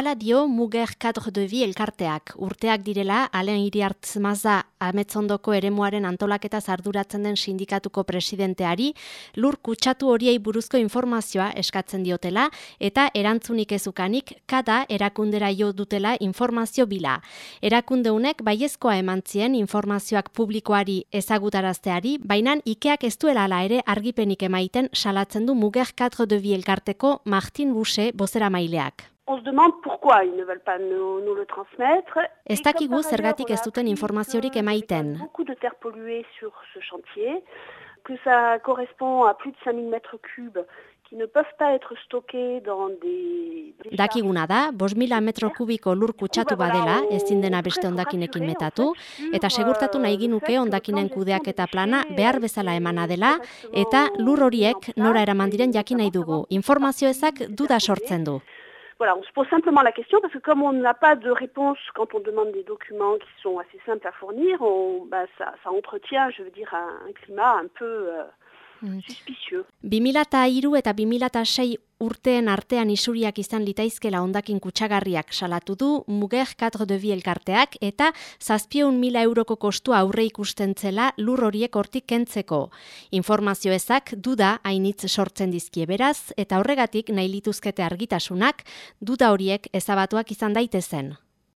Hala dio Muger Cadre de Vie elkarteak. Urteak direla, alen iriartzmaza ametzondoko eremuaren antolaketa zarduratzen den sindikatuko presidenteari, lur kutsatu horiei buruzko informazioa eskatzen diotela, eta erantzunik ezukanik, kada erakundera jo dutela informazio bila. Erakundeunek baiezkoa eman zien informazioak publikoari ezagutarazteari, baina ikeak ez duela ala ere argipenik emaiten salatzen du Muger Cadre de Vie elkarteko Martin Boucher bozera maileak. On se demande pourquoi ils ne veulent pas nous, nous le transmettre. Ez dakigu zergatik ez duten informaziorik emaiten. Beaucoup de terre polluée sur ce chantier, que ça correspond à plus de 5000 mètres cubes qui ne peuvent pas être stockés dans des... Dakiguna da, bos mila metro kubiko lur kutsatu badela, ezin dena beste ondakinekin metatu, eta segurtatu nahi ginuke ondakinen kudeak eta plana behar bezala emana dela, eta lur horiek nora eraman diren jakin nahi dugu. Informazio ezak duda sortzen du. Voilà, on se pose simplement la question parce que comme on n'a pas de réponse quand on demande des documents qui sont assez simples à fournir, on, bah, ça, ça entretient, je veux dire, un, climat un peu euh. Suspicieux. 2002 eta 2006 urteen artean isuriak izan litaizkela ondakin kutsagarriak salatu du Muger 4 de Vie elkarteak eta zazpieun mila euroko kostua aurre ikusten zela lur horiek hortik kentzeko. Informazio ezak duda hainitz sortzen dizkie beraz eta horregatik nahi lituzkete argitasunak duda horiek ezabatuak izan daitezen.